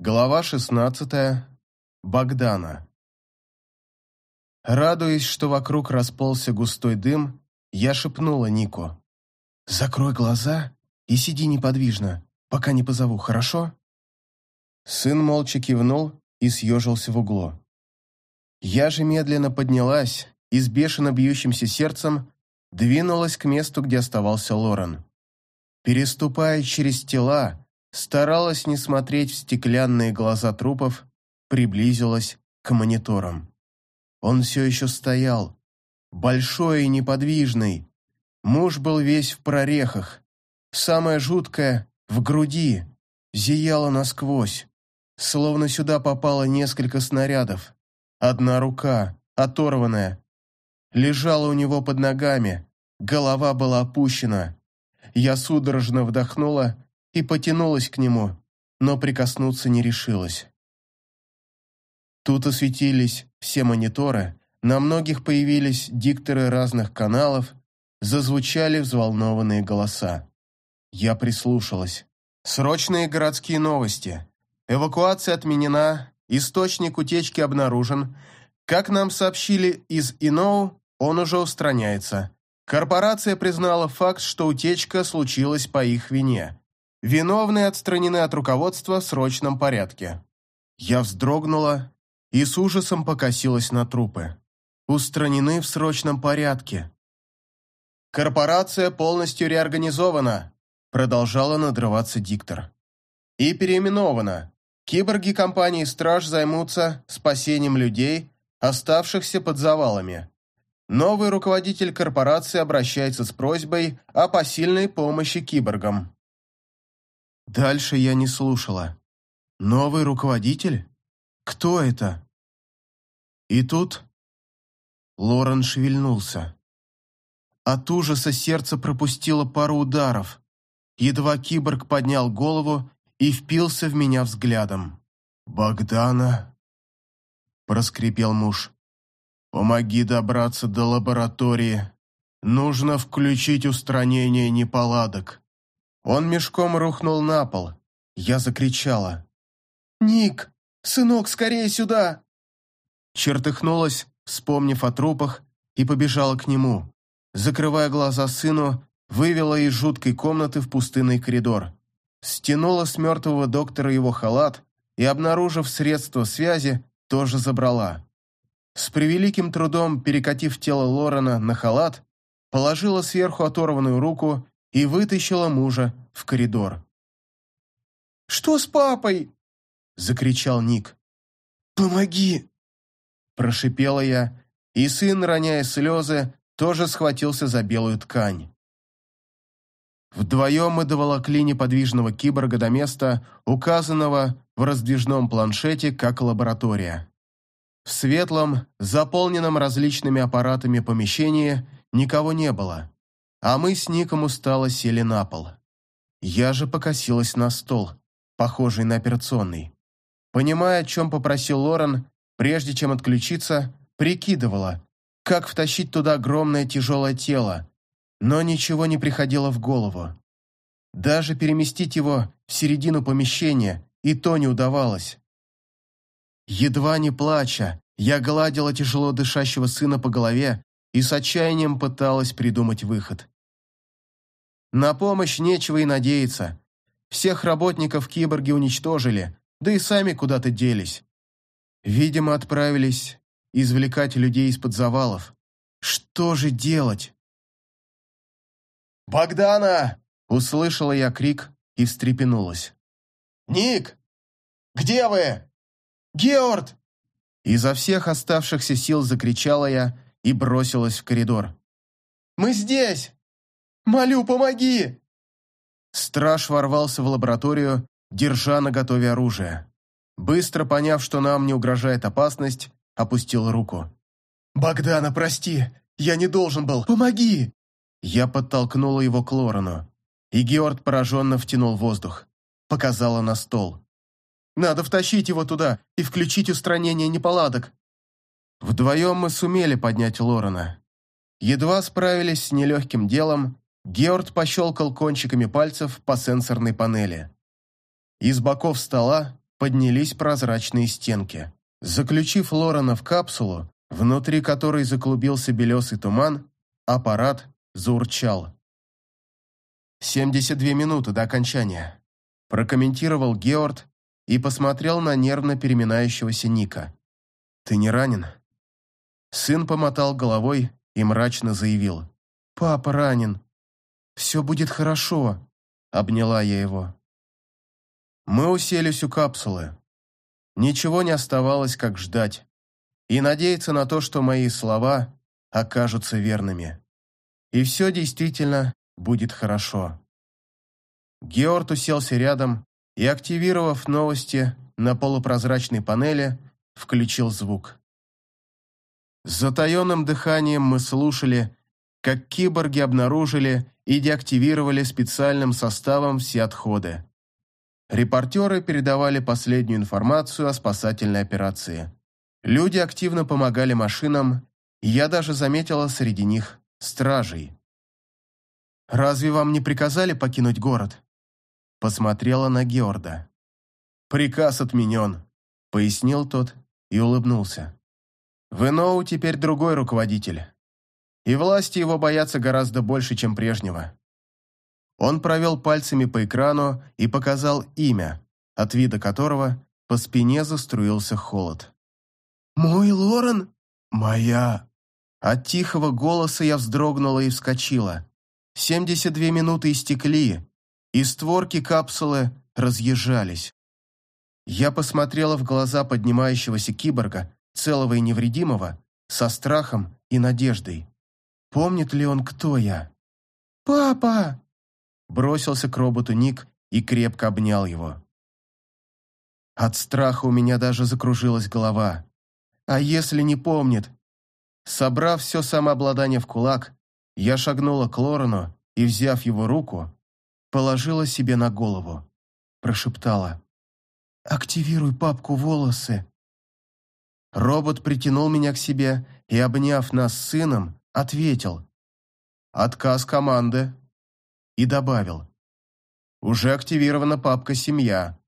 Глава 16. Богдана. Радуясь, что вокруг расползся густой дым, я шепнула Нику. «Закрой глаза и сиди неподвижно, пока не позову, хорошо?» Сын молча кивнул и съежился в углу. Я же медленно поднялась и с бешено бьющимся сердцем двинулась к месту, где оставался Лорен. Переступая через тела, старалась не смотреть в стеклянные глаза трупов, приблизилась к мониторам. Он все еще стоял, большой и неподвижный. Муж был весь в прорехах. Самое жуткое — в груди, зияло насквозь, словно сюда попало несколько снарядов. Одна рука, оторванная, лежала у него под ногами, голова была опущена. Я судорожно вдохнула и потянулась к нему, но прикоснуться не решилась. Тут осветились все мониторы, на многих появились дикторы разных каналов, зазвучали взволнованные голоса. Я прислушалась. Срочные городские новости. Эвакуация отменена, источник утечки обнаружен. Как нам сообщили из ИНОУ, он уже устраняется. Корпорация признала факт, что утечка случилась по их вине. Виновные отстранены от руководства в срочном порядке. Я вздрогнула и с ужасом покосилась на трупы. Устранены в срочном порядке. Корпорация полностью реорганизована, продолжала надрываться диктор. И переименована. Киборги компании «Страж» займутся спасением людей, оставшихся под завалами. Новый руководитель корпорации обращается с просьбой о посильной помощи киборгам. Дальше я не слушала. Новый руководитель? Кто это? И тут Лорен шевельнулся. От ужаса сердце пропустило пару ударов. Едва киборг поднял голову и впился в меня взглядом. «Богдана?» – проскрипел муж. «Помоги добраться до лаборатории. Нужно включить устранение неполадок». Он мешком рухнул на пол. Я закричала. «Ник, сынок, скорее сюда!» Чертыхнулась, вспомнив о трупах, и побежала к нему. Закрывая глаза сыну, вывела из жуткой комнаты в пустынный коридор. Стянула с мертвого доктора его халат и, обнаружив средства связи, тоже забрала. С превеликим трудом, перекатив тело Лорена на халат, положила сверху оторванную руку и вытащила мужа в коридор. «Что с папой?» – закричал Ник. «Помоги!» – прошипела я, и сын, роняя слезы, тоже схватился за белую ткань. Вдвоем мы доволокли неподвижного киборга до места, указанного в раздвижном планшете как лаборатория. В светлом, заполненном различными аппаратами помещении никого не было а мы с Ником устало сели на пол. Я же покосилась на стол, похожий на операционный. Понимая, о чем попросил Лорен, прежде чем отключиться, прикидывала, как втащить туда огромное тяжелое тело, но ничего не приходило в голову. Даже переместить его в середину помещения и то не удавалось. Едва не плача, я гладила тяжело дышащего сына по голове и с отчаянием пыталась придумать выход. На помощь нечего и надеяться. Всех работников киборги уничтожили, да и сами куда-то делись. Видимо, отправились извлекать людей из-под завалов. Что же делать? «Богдана!» – услышала я крик и встрепенулась. «Ник! Где вы? Георд!» Изо всех оставшихся сил закричала я и бросилась в коридор. «Мы здесь! Молю, помоги!» Страж ворвался в лабораторию, держа на готове оружие. Быстро поняв, что нам не угрожает опасность, опустил руку. «Богдана, прости, я не должен был, помоги!» Я подтолкнула его к Лорену, и Георг пораженно втянул воздух. Показала на стол. «Надо втащить его туда и включить устранение неполадок. Вдвоем мы сумели поднять Лорена. Едва справились с нелегким делом, Георг пощелкал кончиками пальцев по сенсорной панели. Из боков стола поднялись прозрачные стенки. Заключив Лорена в капсулу, внутри которой заклубился белесый туман, аппарат заурчал. «72 минуты до окончания», – прокомментировал Георд и посмотрел на нервно переминающегося Ника. «Ты не ранен?» Сын помотал головой и мрачно заявил. «Папа ранен. Все будет хорошо», – обняла я его. Мы уселись у капсулы. Ничего не оставалось, как ждать. И надеяться на то, что мои слова окажутся верными. И все действительно будет хорошо. Георг уселся рядом и, активировав новости на полупрозрачной панели, включил звук. С затаенным дыханием мы слушали, как киборги обнаружили и деактивировали специальным составом все отходы. Репортеры передавали последнюю информацию о спасательной операции. Люди активно помогали машинам, и я даже заметила среди них стражей. «Разве вам не приказали покинуть город?» Посмотрела на Георда. «Приказ отменен», — пояснил тот и улыбнулся. «В Иноу теперь другой руководитель, и власти его боятся гораздо больше, чем прежнего». Он провел пальцами по экрану и показал имя, от вида которого по спине заструился холод. «Мой Лорен? Моя!» От тихого голоса я вздрогнула и вскочила. Семьдесят две минуты истекли, и створки капсулы разъезжались. Я посмотрела в глаза поднимающегося киборга, целого и невредимого, со страхом и надеждой. Помнит ли он, кто я? «Папа!» Бросился к роботу Ник и крепко обнял его. От страха у меня даже закружилась голова. А если не помнит? Собрав все самообладание в кулак, я шагнула к Лорену и, взяв его руку, положила себе на голову. Прошептала. «Активируй папку волосы». Робот притянул меня к себе и, обняв нас с сыном, ответил. «Отказ команды». И добавил. «Уже активирована папка «Семья».